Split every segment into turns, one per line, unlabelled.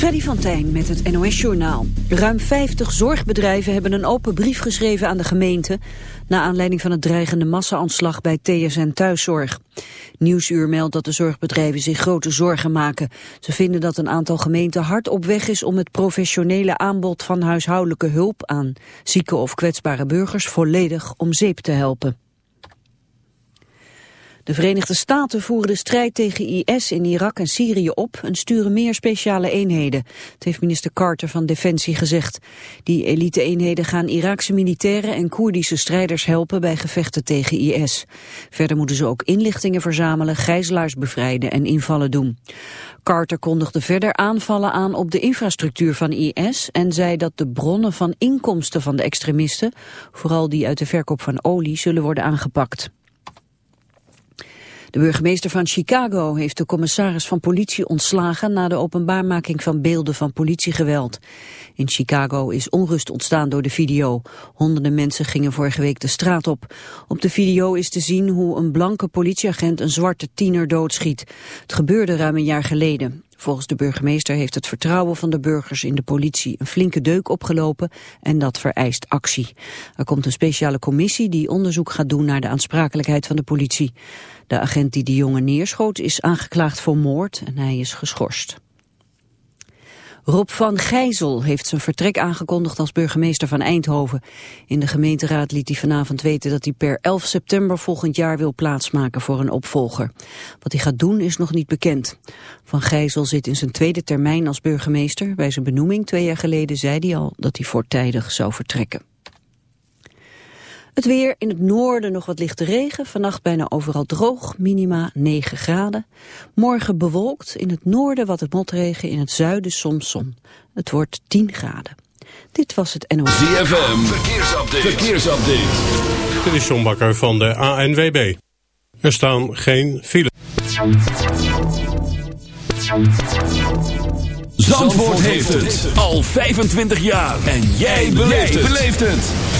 Freddy van Tijn met het NOS-journaal. Ruim 50 zorgbedrijven hebben een open brief geschreven aan de gemeente... na aanleiding van het dreigende massa-aanslag bij TSN Thuiszorg. Nieuwsuur meldt dat de zorgbedrijven zich grote zorgen maken. Ze vinden dat een aantal gemeenten hard op weg is... om het professionele aanbod van huishoudelijke hulp aan zieke of kwetsbare burgers... volledig om zeep te helpen. De Verenigde Staten voeren de strijd tegen IS in Irak en Syrië op en sturen meer speciale eenheden. Het heeft minister Carter van Defensie gezegd. Die elite-eenheden gaan Iraakse militairen en Koerdische strijders helpen bij gevechten tegen IS. Verder moeten ze ook inlichtingen verzamelen, gijzelaars bevrijden en invallen doen. Carter kondigde verder aanvallen aan op de infrastructuur van IS en zei dat de bronnen van inkomsten van de extremisten, vooral die uit de verkoop van olie, zullen worden aangepakt. De burgemeester van Chicago heeft de commissaris van politie ontslagen na de openbaarmaking van beelden van politiegeweld. In Chicago is onrust ontstaan door de video. Honderden mensen gingen vorige week de straat op. Op de video is te zien hoe een blanke politieagent een zwarte tiener doodschiet. Het gebeurde ruim een jaar geleden. Volgens de burgemeester heeft het vertrouwen van de burgers in de politie een flinke deuk opgelopen en dat vereist actie. Er komt een speciale commissie die onderzoek gaat doen naar de aansprakelijkheid van de politie. De agent die de jongen neerschoot is aangeklaagd voor moord en hij is geschorst. Rob van Gijzel heeft zijn vertrek aangekondigd als burgemeester van Eindhoven. In de gemeenteraad liet hij vanavond weten dat hij per 11 september volgend jaar wil plaatsmaken voor een opvolger. Wat hij gaat doen is nog niet bekend. Van Gijzel zit in zijn tweede termijn als burgemeester. Bij zijn benoeming twee jaar geleden zei hij al dat hij voortijdig zou vertrekken. Het weer in het noorden nog wat lichte regen. Vannacht bijna overal droog, minima 9 graden. Morgen bewolkt, in het noorden wat het motregen, in het zuiden soms zon. Het wordt 10 graden. Dit was het NOS.
ZFM, verkeersupdate. verkeersupdate.
Dit is John Bakker van de ANWB. Er staan geen files.
Zandvoort heeft het al 25 jaar. En jij beleeft het.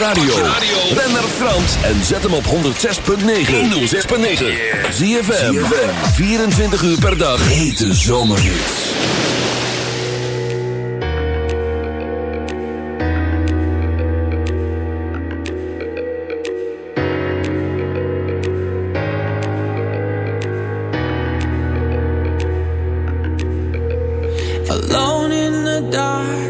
radio. Ben naar Frans en zet hem op 106.9. 106.9. Zie je 24 uur per dag. Hete zomerhits.
Alone in the dark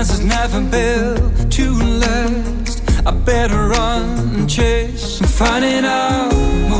This is never built to last. I better run and chase and find it out.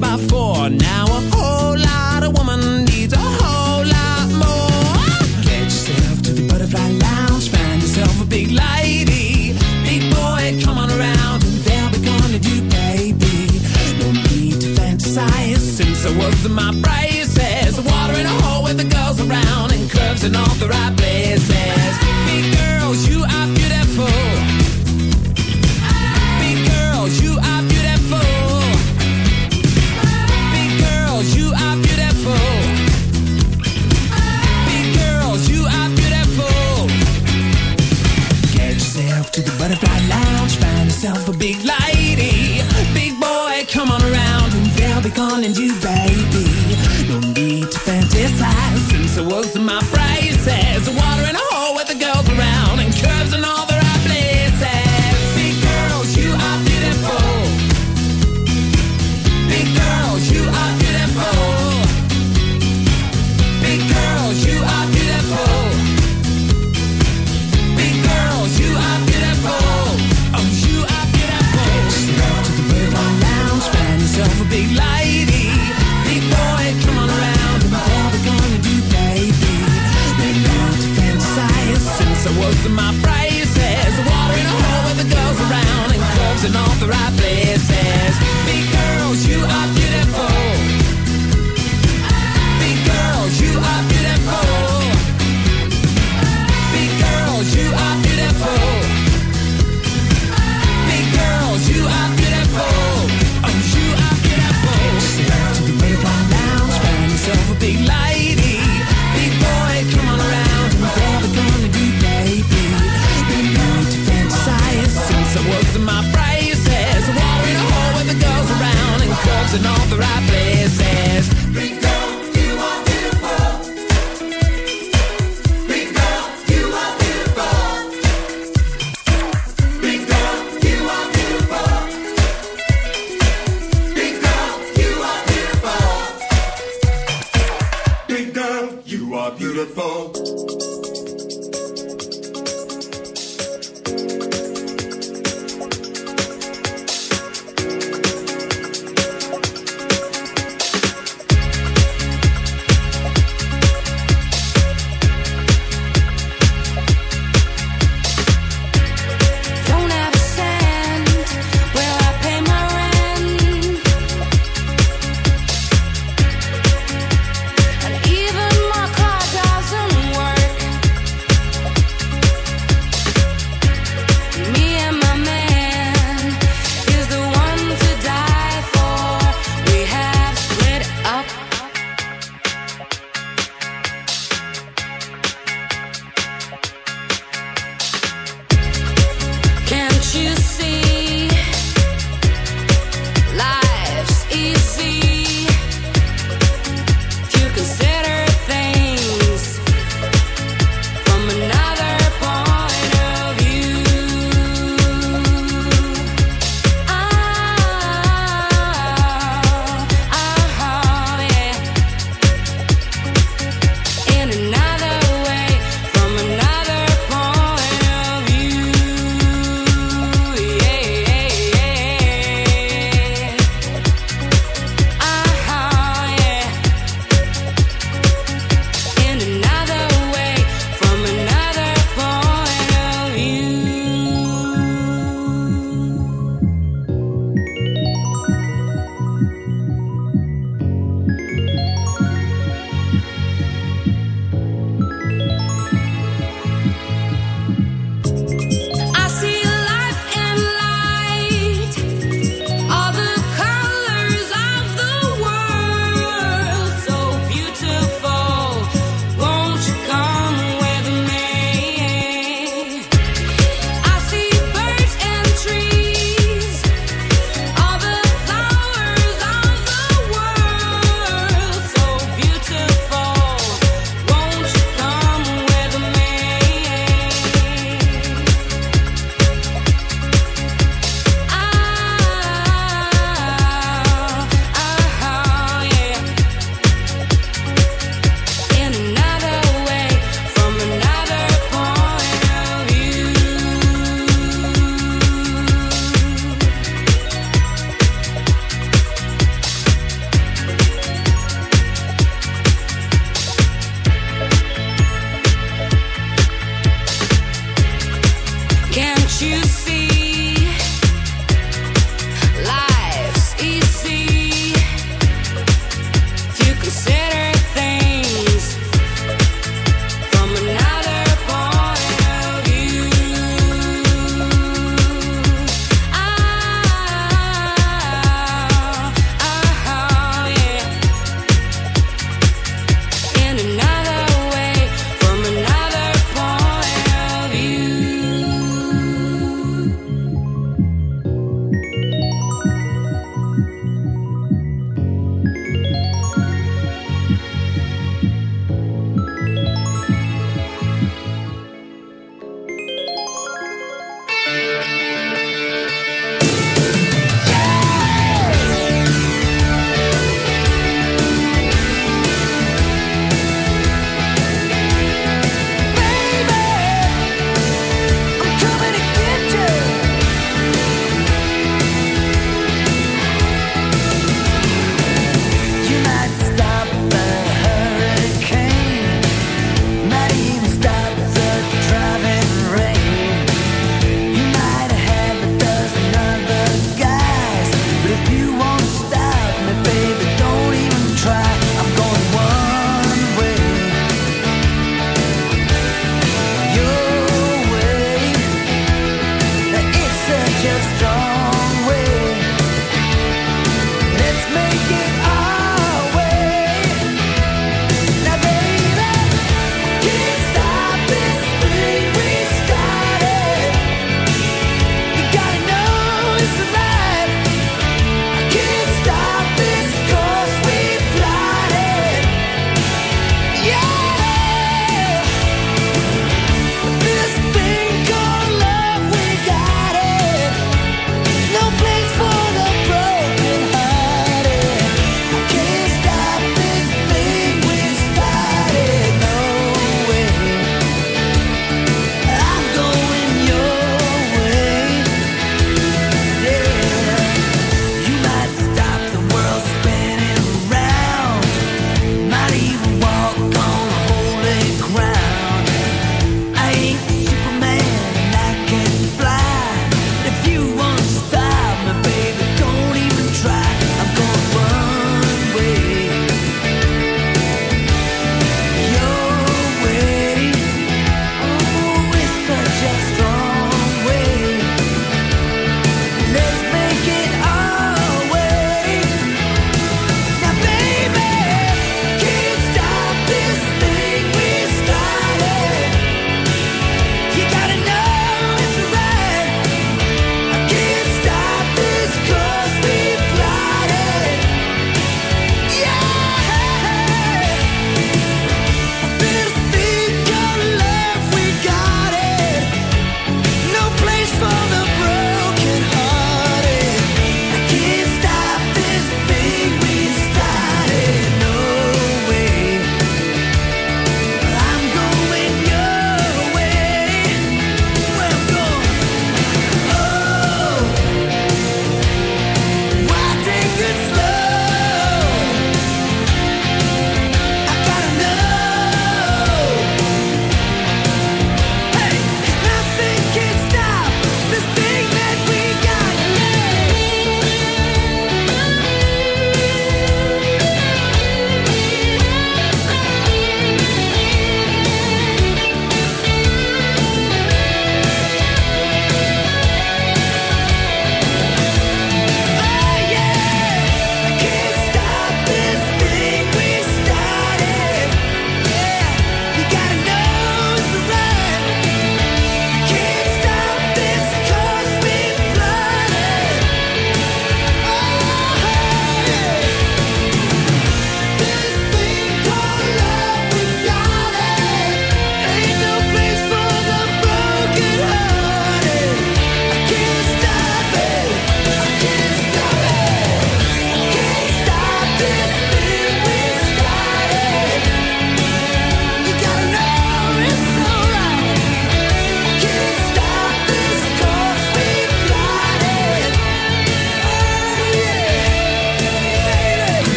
by four. Now a whole lot of woman needs a whole lot more. Get yourself to the butterfly lounge, find yourself a big lady. Big boy, come on around, and they'll be gonna do baby. No need to fantasize, since I was in my braces. Water in a hole with the girls around, and curves and
all the right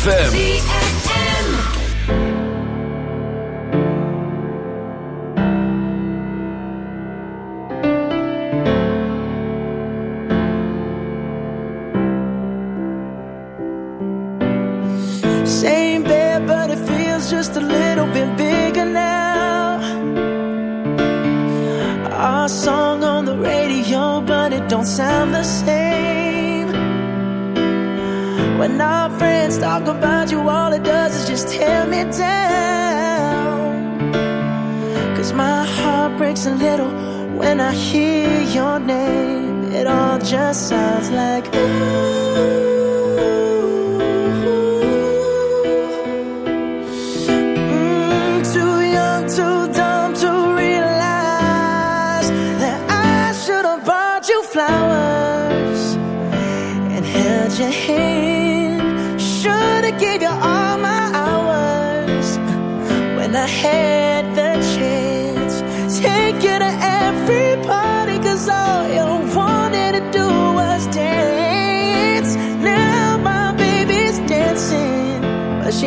ZFM.